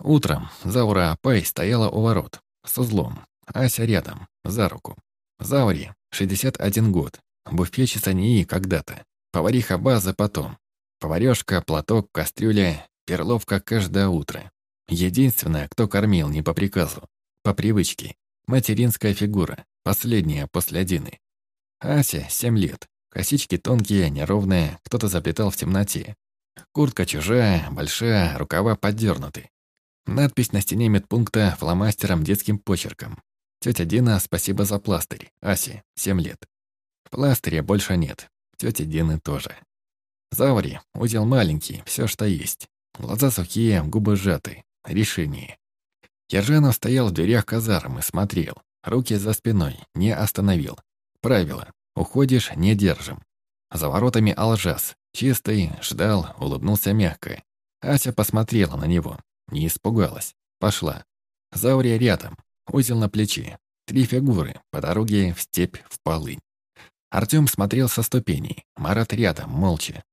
Утром Заура Апай стояла у ворот, с узлом. Ася рядом, за руку. Зауре, 61 год. Буфетчица НИИ когда-то. Повариха база потом. Поварёшка, платок, кастрюля, перловка каждое утро. Единственная, кто кормил не по приказу, по привычке. Материнская фигура, последняя после Одины. Ася, семь лет. Косички тонкие, неровные, кто-то заплетал в темноте. Куртка чужая, большая, рукава поддернуты. Надпись на стене медпункта фломастером детским почерком. Тетя Дина, спасибо за пластырь. Асе, семь лет. Пластыря больше нет. Тети Дины тоже. Заури, узел маленький, все что есть. Глаза сухие, губы сжаты. Решение. Ержанов стоял в дверях казармы, смотрел. Руки за спиной, не остановил. Правило. Уходишь, не держим. За воротами Алжас. Чистый, ждал, улыбнулся мягко. Ася посмотрела на него. Не испугалась. Пошла. Заурия рядом. Узел на плече. Три фигуры. По дороге в степь, в полынь. Артём смотрел со ступеней. Марат рядом, молча.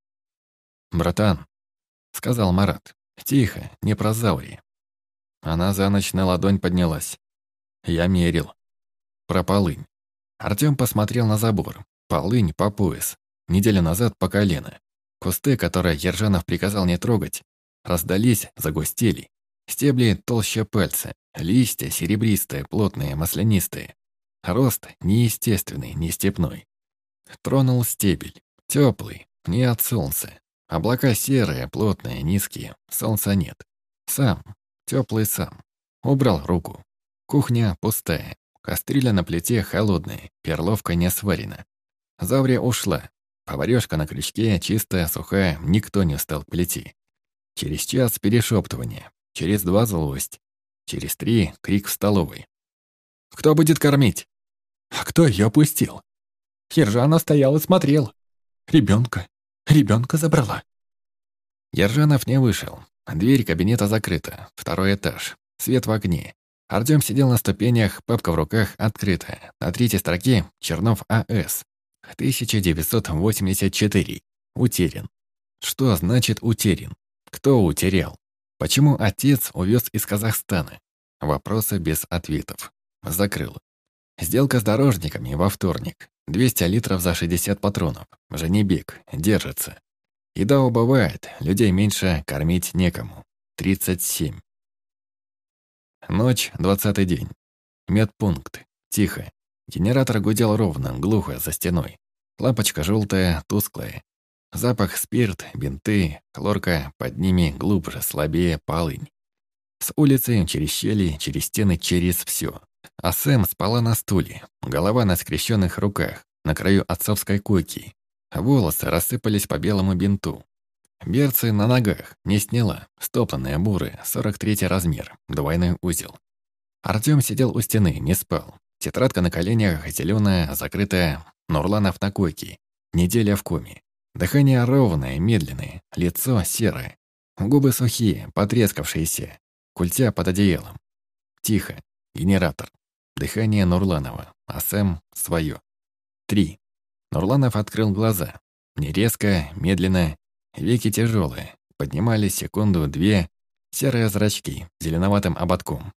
«Братан», — сказал Марат. Тихо, не про Заури. Она за ночь на ладонь поднялась. Я мерил. Про полынь. Артём посмотрел на забор. Полынь по пояс. Неделю назад по колено. Кусты, которые Ержанов приказал не трогать, раздались, загустели. Стебли толще пальца, листья серебристые, плотные, маслянистые. Рост неестественный, не степной. Тронул стебель. Теплый, не от солнца. Облака серые, плотные, низкие. Солнца нет. Сам. Теплый сам. Убрал руку. Кухня пустая. Кастрюля на плите холодная. Перловка не сварена. Завря ушла. Поварёшка на крючке, чистая, сухая, никто не стал к плите. Через час перешептывание. Через два злость. Через три крик в столовой. «Кто будет кормить?» «А кто её опустил?» Ержанов стоял и смотрел. Ребенка. Ребенка забрала. Ержанов не вышел. Дверь кабинета закрыта. Второй этаж. Свет в огне. Артём сидел на ступенях, папка в руках открытая. На третьей строке Чернов А.С. 1984. Утерян. Что значит утерян? Кто утерял? Почему отец увез из Казахстана? Вопросы без ответов. Закрыл. Сделка с дорожниками во вторник. 200 литров за 60 патронов. Женебег. Держится. Еда убывает, людей меньше, кормить некому. 37. Ночь, двадцатый день. Медпункт. Тихо. Генератор гудел ровно, глухо, за стеной. Лампочка желтая, тусклая. Запах спирт, бинты, хлорка, под ними глубже, слабее полынь. С улицы, через щели, через стены, через все. А Сэм спала на стуле, голова на скрещенных руках, на краю отцовской койки. Волосы рассыпались по белому бинту. Берцы на ногах, не сняла, стоптанные буры, 43 размер, двойной узел. Артём сидел у стены, не спал. Тетрадка на коленях, зеленая, закрытая, Нурланов на койке. Неделя в коме. Дыхание ровное, медленное, лицо серое. Губы сухие, потрескавшиеся. Культя под одеялом. Тихо. Генератор. Дыхание Нурланова. А Сэм — свое. Три. Нурланов открыл глаза. Не резко, медленно. Веки тяжелые. Поднимались секунду-две. Серые зрачки, зеленоватым ободком.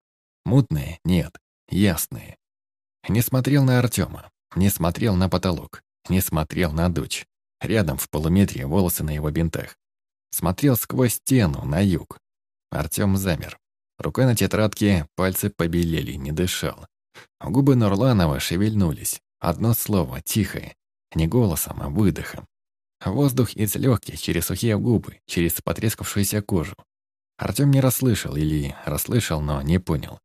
Мутные? Нет. Ясные. Не смотрел на Артема. Не смотрел на потолок. не смотрел на дочь. Рядом в полуметре волосы на его бинтах. Смотрел сквозь стену на юг. Артём замер. Рукой на тетрадке, пальцы побелели, не дышал. Губы Нурланова шевельнулись. Одно слово, тихое. Не голосом, а выдохом. Воздух из легких через сухие губы, через потрескавшуюся кожу. Артём не расслышал или расслышал, но не понял.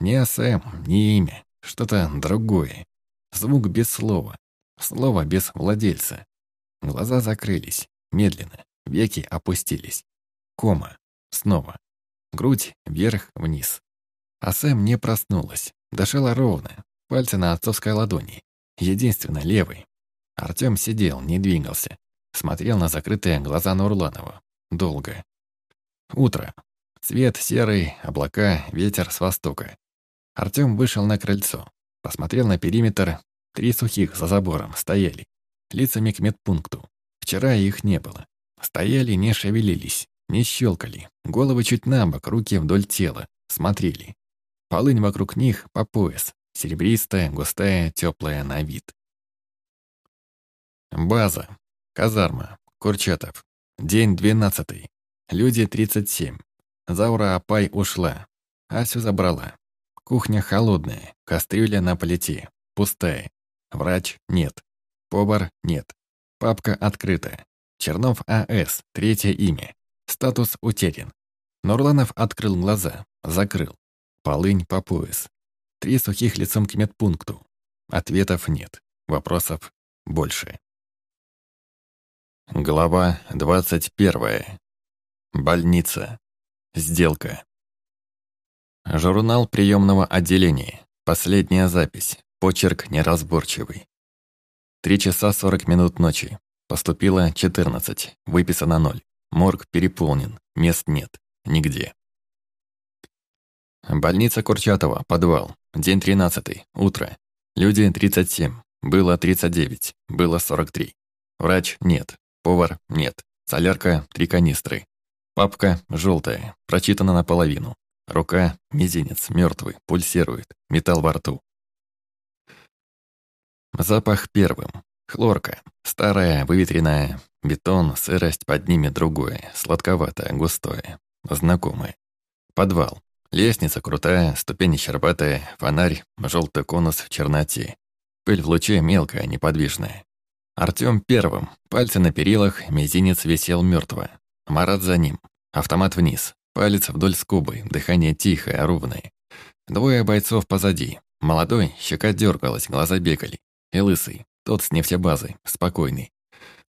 Ни АСМ, ни имя, что-то другое. Звук без слова, слово без владельца. Глаза закрылись, медленно, веки опустились. Кома, снова. Грудь вверх-вниз. А не проснулась. Дышала ровно, пальцы на отцовской ладони. Единственно левый. Артём сидел, не двигался. Смотрел на закрытые глаза Нурланова. Долго. Утро. Цвет серый, облака, ветер с востока. Артём вышел на крыльцо. Посмотрел на периметр. Три сухих за забором стояли. Лицами к медпункту. Вчера их не было. Стояли, не шевелились, не щелкали. Головы чуть набок, руки вдоль тела. Смотрели. Полынь вокруг них по пояс. Серебристая, густая, теплая на вид. База. Казарма. Курчатов. День двенадцатый. Люди тридцать семь. Заура Апай ушла. Асю забрала. Кухня холодная, кастрюля на плите, пустая. Врач нет. Повар нет. Папка открыта. Чернов А.С. Третье имя. Статус утерян. Нурланов открыл глаза, закрыл. Полынь по пояс. Три сухих лицом к медпункту. Ответов нет. Вопросов больше. Глава 21. Больница. Сделка. Журнал приемного отделения. Последняя запись. Почерк неразборчивый. Три часа сорок минут ночи. Поступило 14. Выписано 0. Морг переполнен. Мест нет. Нигде. Больница Курчатова. Подвал. День 13. Утро. Люди 37. Было 39. Было 43. Врач нет. Повар нет. Солярка три канистры. Папка желтая, прочитана наполовину. Рука, мизинец, мертвый, пульсирует, металл во рту. Запах первым. Хлорка. Старая, выветренная. Бетон, сырость под ними другое. Сладковатое, густое. Знакомое. Подвал. Лестница крутая, ступени щербатые, фонарь, желтый конус в черноте. Пыль в луче мелкая, неподвижная. Артём первым. Пальцы на перилах, мизинец висел мёртво. Марат за ним. Автомат вниз. Палец вдоль скобы, дыхание тихое, ровное. Двое бойцов позади. Молодой, щека дергалась, глаза бегали. И лысый, тот с нефтебазы, спокойный.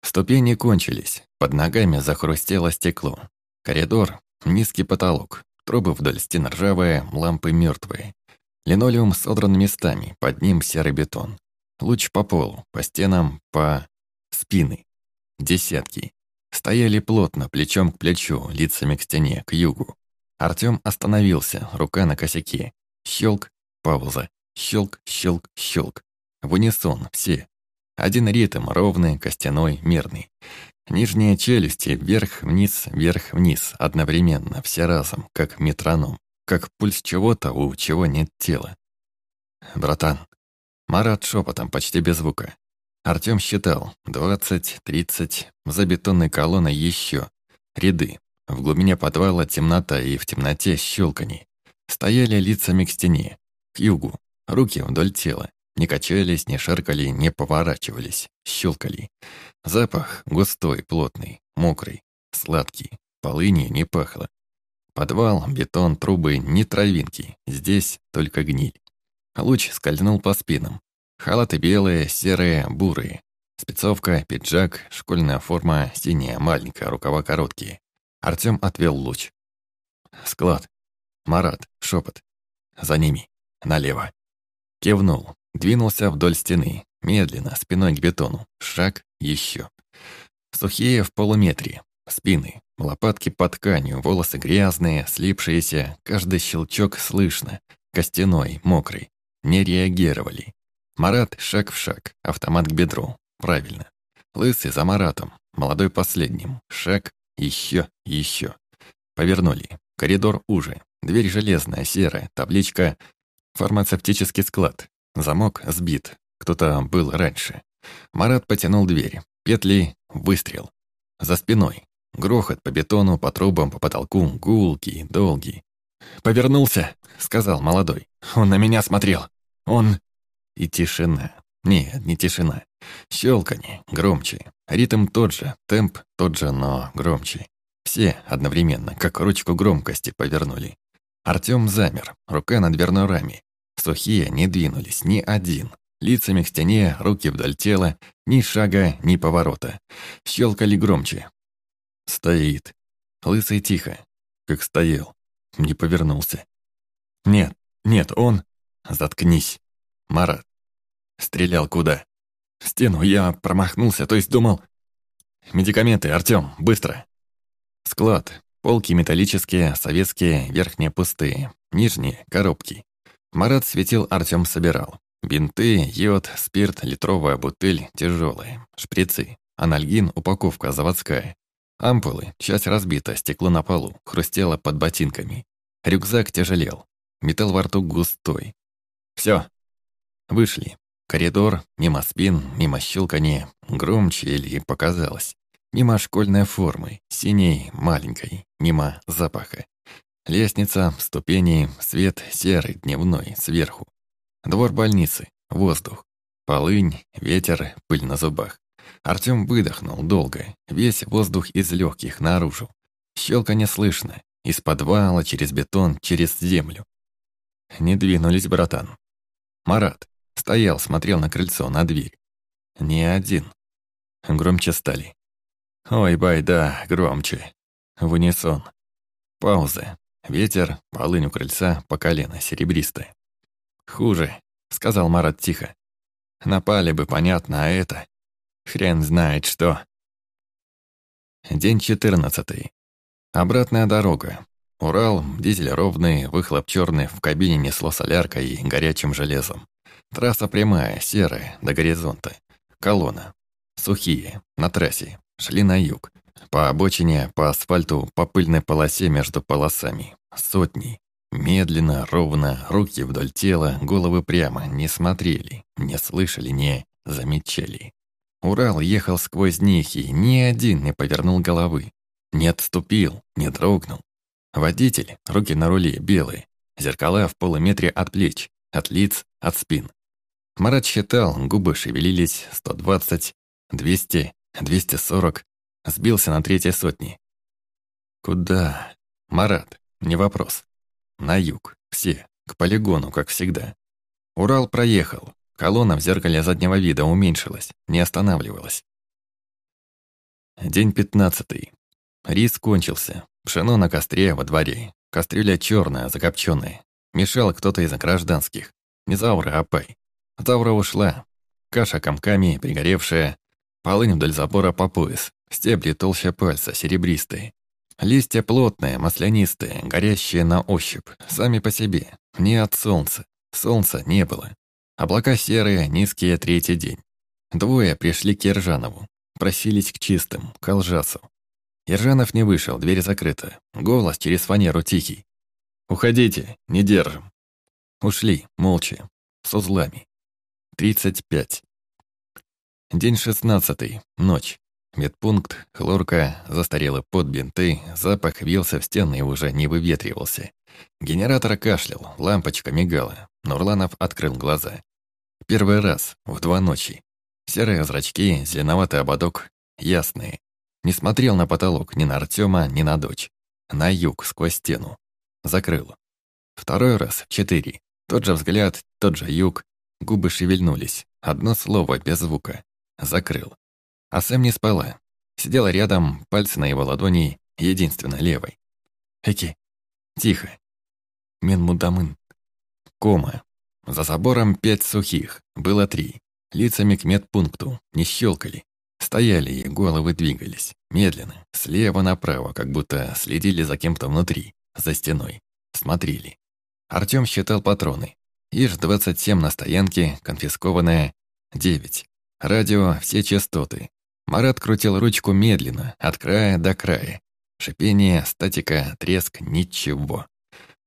Ступени кончились, под ногами захрустело стекло. Коридор, низкий потолок, трубы вдоль стен ржавые, лампы мертвые. Линолеум содран местами, под ним серый бетон. Луч по полу, по стенам, по... спины. Десятки. Стояли плотно, плечом к плечу, лицами к стене, к югу. Артём остановился, рука на косяке. Щелк, пауза. Щелк, щелк, щелк. В унисон, все. Один ритм, ровный, костяной, мирный. Нижние челюсти вверх-вниз, вверх-вниз, одновременно, все разом, как метроном, как пульс чего-то, у чего нет тела. «Братан, Марат шепотом, почти без звука. Артём считал. Двадцать, тридцать. За бетонной колонной еще. Ряды. В глубине подвала темнота и в темноте щелканье. Стояли лицами к стене. К югу. Руки вдоль тела. Не качались, не шаркали, не поворачивались. Щелкали. Запах густой, плотный, мокрый, сладкий. Полыни не пахло. Подвал, бетон, трубы, не травинки. Здесь только гниль. Луч скользнул по спинам. Халаты белые, серые, бурые. Спецовка, пиджак, школьная форма, синяя, маленькая, рукава короткие. Артём отвел луч. Склад. Марат, шепот. За ними. Налево. Кивнул. Двинулся вдоль стены. Медленно, спиной к бетону. Шаг, еще. Сухие в полуметре. Спины. Лопатки под тканью, волосы грязные, слипшиеся. Каждый щелчок слышно. Костяной, мокрый не реагировали. Марат шаг в шаг, автомат к бедру. Правильно. Лысый за Маратом, молодой последним. Шаг, еще, еще. Повернули. Коридор уже. Дверь железная, серая, табличка «Фармацевтический склад». Замок сбит. Кто-то был раньше. Марат потянул дверь. Петли, выстрел. За спиной. Грохот по бетону, по трубам, по потолку, гулкий, долгий. «Повернулся», — сказал молодой. «Он на меня смотрел. Он...» И тишина. Нет, не тишина. Щелканье, громче. Ритм тот же, темп тот же, но громче. Все одновременно, как ручку громкости повернули. Артём замер, рука на дверной раме. Сухие не двинулись, ни один. Лицами к стене, руки вдоль тела, ни шага, ни поворота. Щелкали громче. Стоит. Лысый тихо, как стоял. Не повернулся. Нет, нет, он... Заткнись. Марат. Стрелял куда? В стену я промахнулся, то есть думал... Медикаменты, Артём, быстро. Склад. Полки металлические, советские, верхние пустые, нижние — коробки. Марат светил, Артём собирал. Бинты, йод, спирт, литровая бутыль, тяжелые, шприцы, анальгин, упаковка заводская. Ампулы, часть разбита, стекло на полу, хрустело под ботинками. Рюкзак тяжелел, металл во рту густой. Все. Вышли. Коридор, мимо спин, мимо щелканья, громче или показалось. Мимо школьной формы, синей, маленькой, мимо запаха. Лестница, ступени, свет серый, дневной, сверху. Двор больницы, воздух. Полынь, ветер, пыль на зубах. Артём выдохнул долго, весь воздух из легких наружу. Щелка слышно, из подвала, через бетон, через землю. Не двинулись, братан. Марат стоял, смотрел на крыльцо, на дверь. Не один. Громче стали. Ой, бай, да, громче. В унисон. Пауза. Ветер, полынь у крыльца, по колено, серебристая. «Хуже», — сказал Марат тихо. «Напали бы, понятно, а это... Хрен знает что». День четырнадцатый. Обратная дорога. Урал, дизель ровный, выхлоп черный, в кабине несло соляркой и горячим железом. Трасса прямая, серая, до горизонта. Колонна. Сухие, на трассе. Шли на юг. По обочине, по асфальту, по пыльной полосе между полосами. Сотни. Медленно, ровно, руки вдоль тела, головы прямо, не смотрели, не слышали, не замечали. Урал ехал сквозь них, и ни один не повернул головы. Не отступил, не дрогнул. Водитель, руки на руле, белые, зеркала в полуметре от плеч, от лиц, от спин. Марат считал, губы шевелились, 120, 200, 240, сбился на третьей сотни. Куда? Марат, не вопрос. На юг, все, к полигону, как всегда. Урал проехал. Колонна в зеркале заднего вида уменьшилась, не останавливалась. День пятнадцатый. Рис кончился. Пшено на костре во дворе. Кастрюля черная, закопченная. Мешал кто-то из гражданских. Не Заура, а Пай. Заура ушла. Каша комками, пригоревшая. Полынь вдоль забора по пояс. Стебли толще пальца, серебристые. Листья плотные, маслянистые, горящие на ощупь, сами по себе, не от солнца. Солнца не было. Облака серые, низкие третий день. Двое пришли к Ержанову. Просились к чистым, к Алжасу. Ержанов не вышел, дверь закрыта. Голос через фанеру тихий. «Уходите, не держим». Ушли, молча, с узлами. Тридцать пять. День шестнадцатый, ночь. Медпункт, хлорка, застарелый под бинты, запах вился в стены и уже не выветривался. Генератор кашлял, лампочка мигала. Нурланов открыл глаза. Первый раз, в два ночи. Серые зрачки, зеленоватый ободок, ясные. Не смотрел на потолок ни на Артема, ни на дочь. На юг, сквозь стену. Закрыл. Второй раз, четыре. Тот же взгляд, тот же юг. Губы шевельнулись. Одно слово, без звука. Закрыл. А Сэм не спала. Сидела рядом, пальцы на его ладони, единственно левой. Эки. Тихо. Менмудамын. Кома. За забором пять сухих. Было три. Лицами к медпункту. Не щелкали. Стояли и головы двигались. Медленно. Слева направо, как будто следили за кем-то внутри. За стеной. Смотрели. Артём считал патроны. ИЖ-27 на стоянке, конфискованное 9. Радио, все частоты. Марат крутил ручку медленно, от края до края. Шипение, статика, треск, ничего.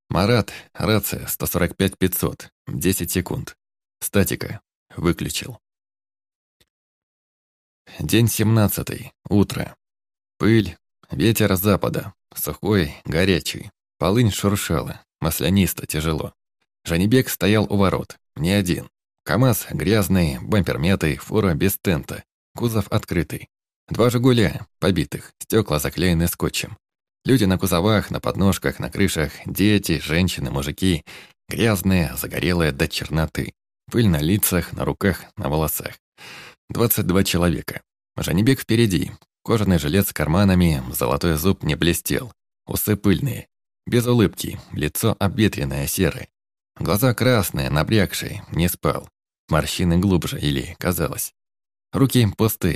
Марат, рация 145-500, 10 секунд. Статика. Выключил. день семнадцатый, утро. Пыль, ветер с запада, сухой, горячий. Полынь шуршала, маслянисто, тяжело. Жанибек стоял у ворот, не один. КамАЗ грязный, бампер мятый, фура без тента, кузов открытый. Два «Жигуля» побитых, стекла заклеены скотчем. Люди на кузовах, на подножках, на крышах, дети, женщины, мужики. Грязные, загорелые до черноты. Пыль на лицах, на руках, на волосах. 22 человека. Жанибек впереди. Кожаный жилет с карманами, золотой зуб не блестел. Усы пыльные. Без улыбки, лицо обветренное, серое. Глаза красные, набрякшие, не спал. Морщины глубже или казалось. Руки пустые,